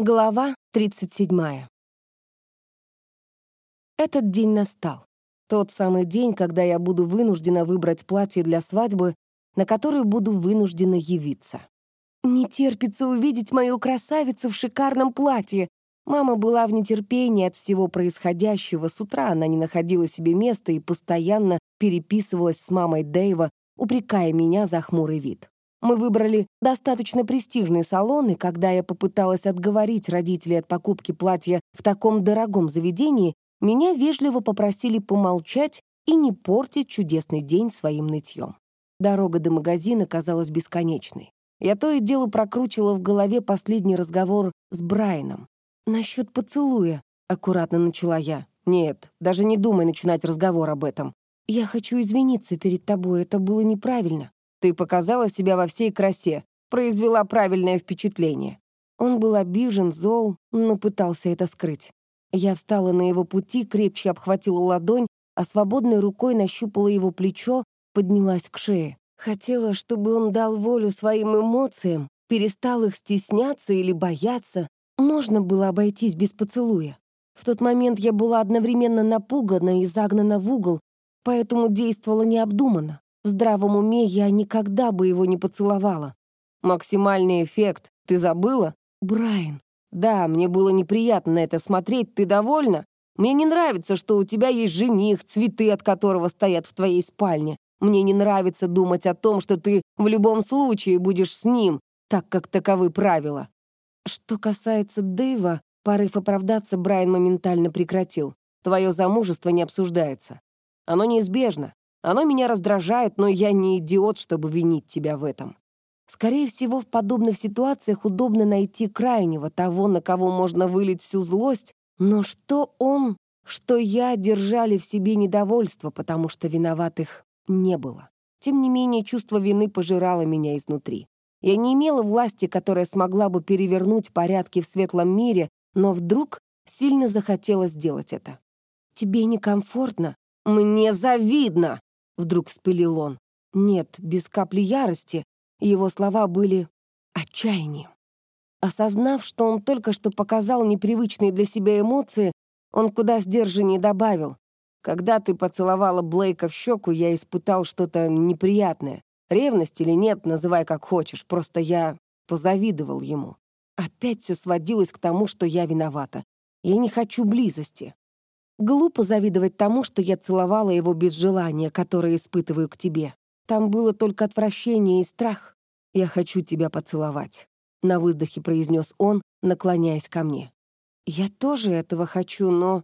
Глава 37. Этот день настал. Тот самый день, когда я буду вынуждена выбрать платье для свадьбы, на которую буду вынуждена явиться. Не терпится увидеть мою красавицу в шикарном платье. Мама была в нетерпении от всего происходящего. С утра она не находила себе места и постоянно переписывалась с мамой Дэйва, упрекая меня за хмурый вид. Мы выбрали достаточно престижный салон, и когда я попыталась отговорить родителей от покупки платья в таком дорогом заведении, меня вежливо попросили помолчать и не портить чудесный день своим нытьем. Дорога до магазина казалась бесконечной. Я то и дело прокручивала в голове последний разговор с Брайаном. «Насчет поцелуя», — аккуратно начала я. «Нет, даже не думай начинать разговор об этом. Я хочу извиниться перед тобой, это было неправильно. Ты показала себя во всей красе, произвела правильное впечатление». Он был обижен, зол, но пытался это скрыть. Я встала на его пути, крепче обхватила ладонь, а свободной рукой нащупала его плечо, поднялась к шее. Хотела, чтобы он дал волю своим эмоциям, перестал их стесняться или бояться. Можно было обойтись без поцелуя. В тот момент я была одновременно напугана и загнана в угол, поэтому действовала необдуманно. В здравом уме я никогда бы его не поцеловала. Максимальный эффект. Ты забыла? Брайан. Да, мне было неприятно на это смотреть. Ты довольна? Мне не нравится, что у тебя есть жених, цветы от которого стоят в твоей спальне. Мне не нравится думать о том, что ты в любом случае будешь с ним, так как таковы правила. Что касается Дэйва, порыв оправдаться Брайан моментально прекратил. Твое замужество не обсуждается. Оно неизбежно. Оно меня раздражает, но я не идиот, чтобы винить тебя в этом. Скорее всего, в подобных ситуациях удобно найти крайнего, того, на кого можно вылить всю злость, но что он, что я держали в себе недовольство, потому что виноватых не было. Тем не менее, чувство вины пожирало меня изнутри. Я не имела власти, которая смогла бы перевернуть порядки в светлом мире, но вдруг сильно захотела сделать это. «Тебе некомфортно?» «Мне завидно!» Вдруг вспылил он. Нет, без капли ярости. Его слова были отчаянием. Осознав, что он только что показал непривычные для себя эмоции, он куда сдержаннее добавил. «Когда ты поцеловала Блейка в щеку, я испытал что-то неприятное. Ревность или нет, называй как хочешь, просто я позавидовал ему. Опять все сводилось к тому, что я виновата. Я не хочу близости. Глупо завидовать тому, что я целовала его без желания, которое испытываю к тебе. Там было только отвращение и страх. «Я хочу тебя поцеловать», — на выдохе произнес он, наклоняясь ко мне. «Я тоже этого хочу, но...»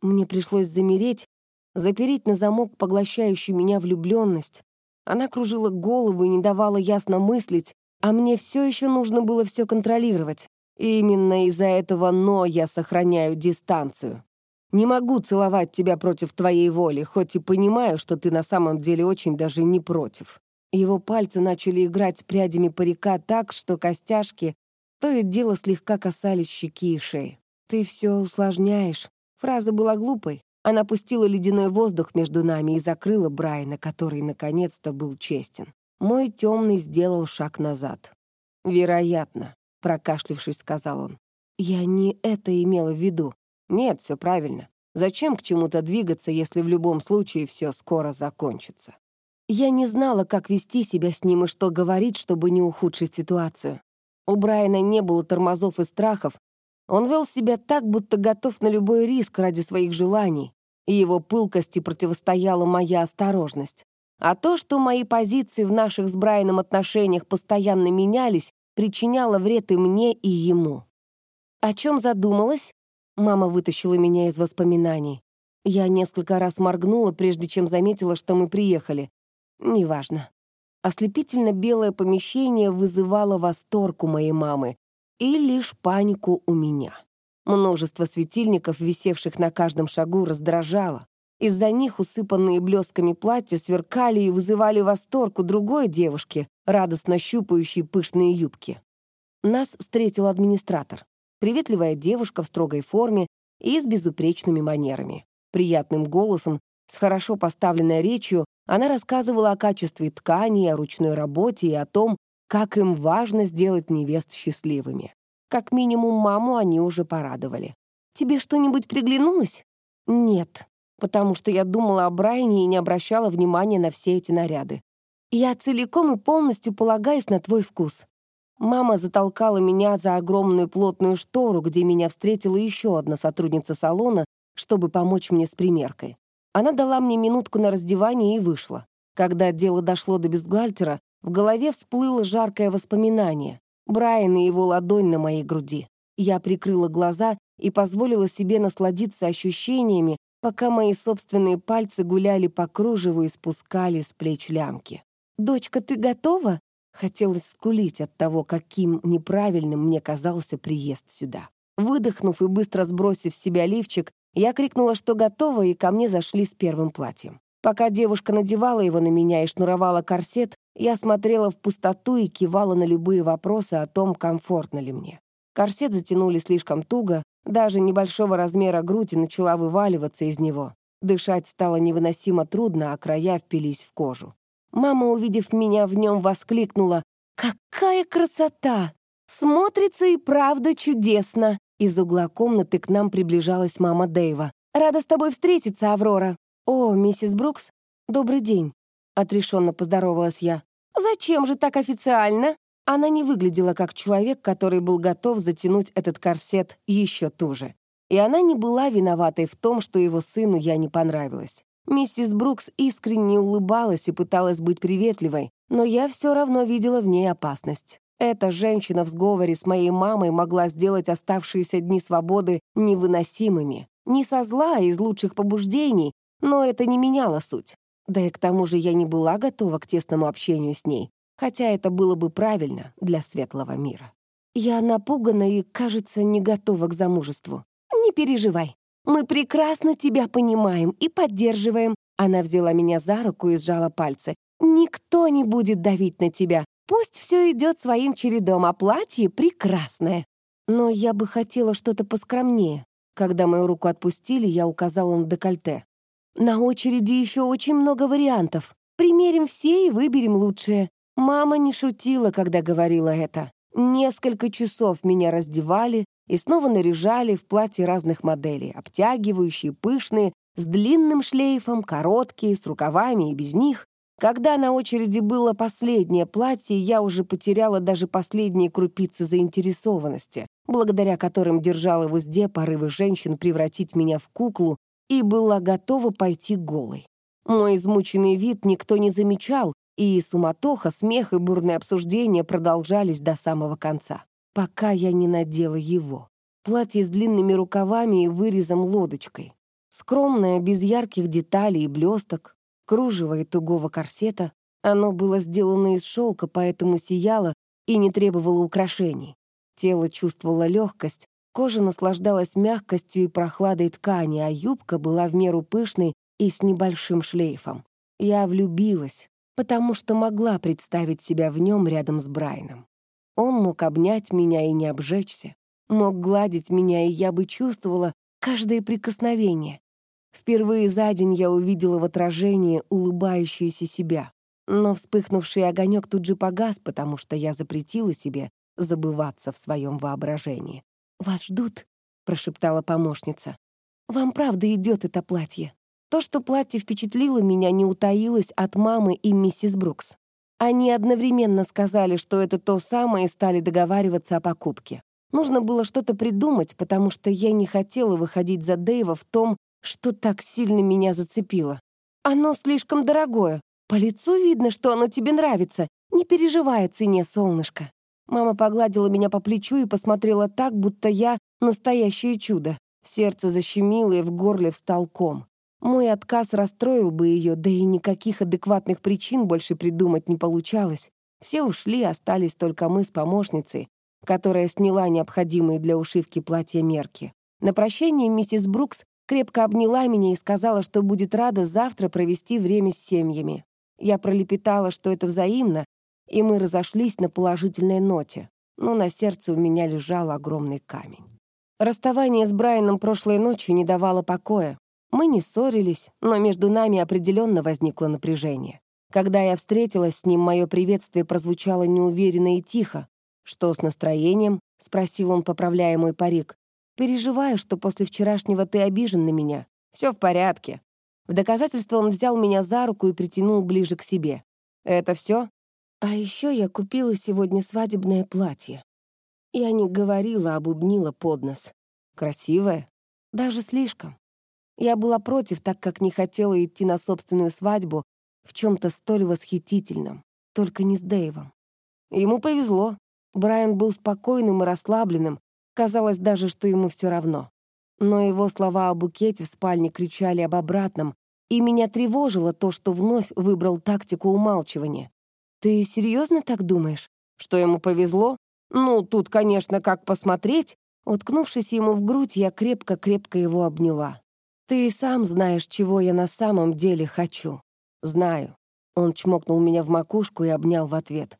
Мне пришлось замереть, запереть на замок поглощающую меня влюбленность. Она кружила голову и не давала ясно мыслить, а мне все еще нужно было все контролировать. И именно из-за этого «но» я сохраняю дистанцию. Не могу целовать тебя против твоей воли, хоть и понимаю, что ты на самом деле очень даже не против». Его пальцы начали играть прядями парика так, что костяшки то и дело слегка касались щеки и шеи. «Ты все усложняешь». Фраза была глупой. Она пустила ледяной воздух между нами и закрыла Брайана, который наконец-то был честен. Мой темный сделал шаг назад. «Вероятно», — прокашлившись, сказал он. «Я не это имела в виду. Нет, все правильно. Зачем к чему-то двигаться, если в любом случае все скоро закончится? Я не знала, как вести себя с ним и что говорить, чтобы не ухудшить ситуацию. У Брайана не было тормозов и страхов. Он вел себя так, будто готов на любой риск ради своих желаний, и его пылкости противостояла моя осторожность. А то, что мои позиции в наших с Брайаном отношениях постоянно менялись, причиняло вред и мне, и ему. О чем задумалась? Мама вытащила меня из воспоминаний. Я несколько раз моргнула, прежде чем заметила, что мы приехали. Неважно. Ослепительно белое помещение вызывало восторг у моей мамы и лишь панику у меня. Множество светильников, висевших на каждом шагу, раздражало. Из-за них усыпанные блестками платья сверкали и вызывали восторг у другой девушки, радостно щупающей пышные юбки. Нас встретил администратор приветливая девушка в строгой форме и с безупречными манерами. Приятным голосом, с хорошо поставленной речью, она рассказывала о качестве ткани, о ручной работе и о том, как им важно сделать невест счастливыми. Как минимум, маму они уже порадовали. «Тебе что-нибудь приглянулось?» «Нет», потому что я думала о Брайане и не обращала внимания на все эти наряды. «Я целиком и полностью полагаюсь на твой вкус». Мама затолкала меня за огромную плотную штору, где меня встретила еще одна сотрудница салона, чтобы помочь мне с примеркой. Она дала мне минутку на раздевание и вышла. Когда дело дошло до бюстгальтера, в голове всплыло жаркое воспоминание. Брайан и его ладонь на моей груди. Я прикрыла глаза и позволила себе насладиться ощущениями, пока мои собственные пальцы гуляли по кружеву и спускали с плеч лямки. «Дочка, ты готова?» Хотелось скулить от того, каким неправильным мне казался приезд сюда. Выдохнув и быстро сбросив с себя лифчик, я крикнула, что готова, и ко мне зашли с первым платьем. Пока девушка надевала его на меня и шнуровала корсет, я смотрела в пустоту и кивала на любые вопросы о том, комфортно ли мне. Корсет затянули слишком туго, даже небольшого размера грудь начала вываливаться из него. Дышать стало невыносимо трудно, а края впились в кожу. Мама, увидев меня в нем, воскликнула «Какая красота! Смотрится и правда чудесно!» Из угла комнаты к нам приближалась мама Дэйва. «Рада с тобой встретиться, Аврора!» «О, миссис Брукс, добрый день!» Отрешенно поздоровалась я. «Зачем же так официально?» Она не выглядела как человек, который был готов затянуть этот корсет еще туже. И она не была виноватой в том, что его сыну я не понравилась. Миссис Брукс искренне улыбалась и пыталась быть приветливой, но я все равно видела в ней опасность. Эта женщина в сговоре с моей мамой могла сделать оставшиеся дни свободы невыносимыми. Не со зла, а из лучших побуждений, но это не меняло суть. Да и к тому же я не была готова к тесному общению с ней, хотя это было бы правильно для светлого мира. Я напугана и, кажется, не готова к замужеству. Не переживай, мы прекрасно тебя понимаем и поддерживаем». Она взяла меня за руку и сжала пальцы. «Никто не будет давить на тебя. Пусть все идет своим чередом, а платье прекрасное. Но я бы хотела что-то поскромнее. Когда мою руку отпустили, я указала на декольте. На очереди еще очень много вариантов. Примерим все и выберем лучшее. Мама не шутила, когда говорила это. Несколько часов меня раздевали, и снова наряжали в платья разных моделей, обтягивающие, пышные, с длинным шлейфом, короткие, с рукавами и без них. Когда на очереди было последнее платье, я уже потеряла даже последние крупицы заинтересованности, благодаря которым держала в узде порывы женщин превратить меня в куклу и была готова пойти голой. Мой измученный вид никто не замечал, и суматоха, смех и бурные обсуждения продолжались до самого конца пока я не надела его. Платье с длинными рукавами и вырезом лодочкой. Скромное, без ярких деталей и блесток, кружево и тугого корсета. Оно было сделано из шелка, поэтому сияло и не требовало украшений. Тело чувствовало легкость, кожа наслаждалась мягкостью и прохладой ткани, а юбка была в меру пышной и с небольшим шлейфом. Я влюбилась, потому что могла представить себя в нем рядом с Брайаном. Он мог обнять меня и не обжечься, мог гладить меня, и я бы чувствовала каждое прикосновение. Впервые за день я увидела в отражении улыбающуюся себя. Но вспыхнувший огонек тут же погас, потому что я запретила себе забываться в своем воображении. «Вас ждут», — прошептала помощница. «Вам правда идет это платье». То, что платье впечатлило меня, не утаилось от мамы и миссис Брукс. Они одновременно сказали, что это то самое, и стали договариваться о покупке. Нужно было что-то придумать, потому что я не хотела выходить за Дэйва в том, что так сильно меня зацепило. Оно слишком дорогое. По лицу видно, что оно тебе нравится. Не переживай о цене, солнышко. Мама погладила меня по плечу и посмотрела так, будто я настоящее чудо. Сердце защемило и в горле встал ком. Мой отказ расстроил бы ее, да и никаких адекватных причин больше придумать не получалось. Все ушли, остались только мы с помощницей, которая сняла необходимые для ушивки платья мерки. На прощание миссис Брукс крепко обняла меня и сказала, что будет рада завтра провести время с семьями. Я пролепетала, что это взаимно, и мы разошлись на положительной ноте, но на сердце у меня лежал огромный камень. Расставание с Брайаном прошлой ночью не давало покоя. Мы не ссорились, но между нами определенно возникло напряжение. Когда я встретилась с ним, мое приветствие прозвучало неуверенно и тихо. «Что с настроением?» — спросил он, поправляя мой парик. «Переживаю, что после вчерашнего ты обижен на меня. Все в порядке». В доказательство он взял меня за руку и притянул ближе к себе. «Это все? А еще я купила сегодня свадебное платье. Я не говорила, а бубнила под нос. Красивое? Даже слишком. Я была против, так как не хотела идти на собственную свадьбу в чем-то столь восхитительном, только не с Дэйвом. Ему повезло. Брайан был спокойным и расслабленным, казалось даже, что ему все равно. Но его слова о букете в спальне кричали об обратном, и меня тревожило то, что вновь выбрал тактику умалчивания. «Ты серьезно так думаешь? Что ему повезло? Ну, тут, конечно, как посмотреть». Уткнувшись ему в грудь, я крепко-крепко его обняла. «Ты сам знаешь, чего я на самом деле хочу». «Знаю». Он чмокнул меня в макушку и обнял в ответ.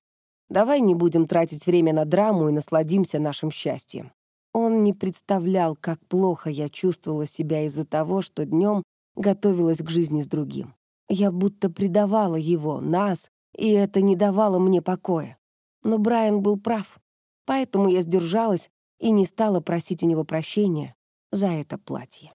«Давай не будем тратить время на драму и насладимся нашим счастьем». Он не представлял, как плохо я чувствовала себя из-за того, что днем готовилась к жизни с другим. Я будто предавала его, нас, и это не давало мне покоя. Но Брайан был прав, поэтому я сдержалась и не стала просить у него прощения за это платье.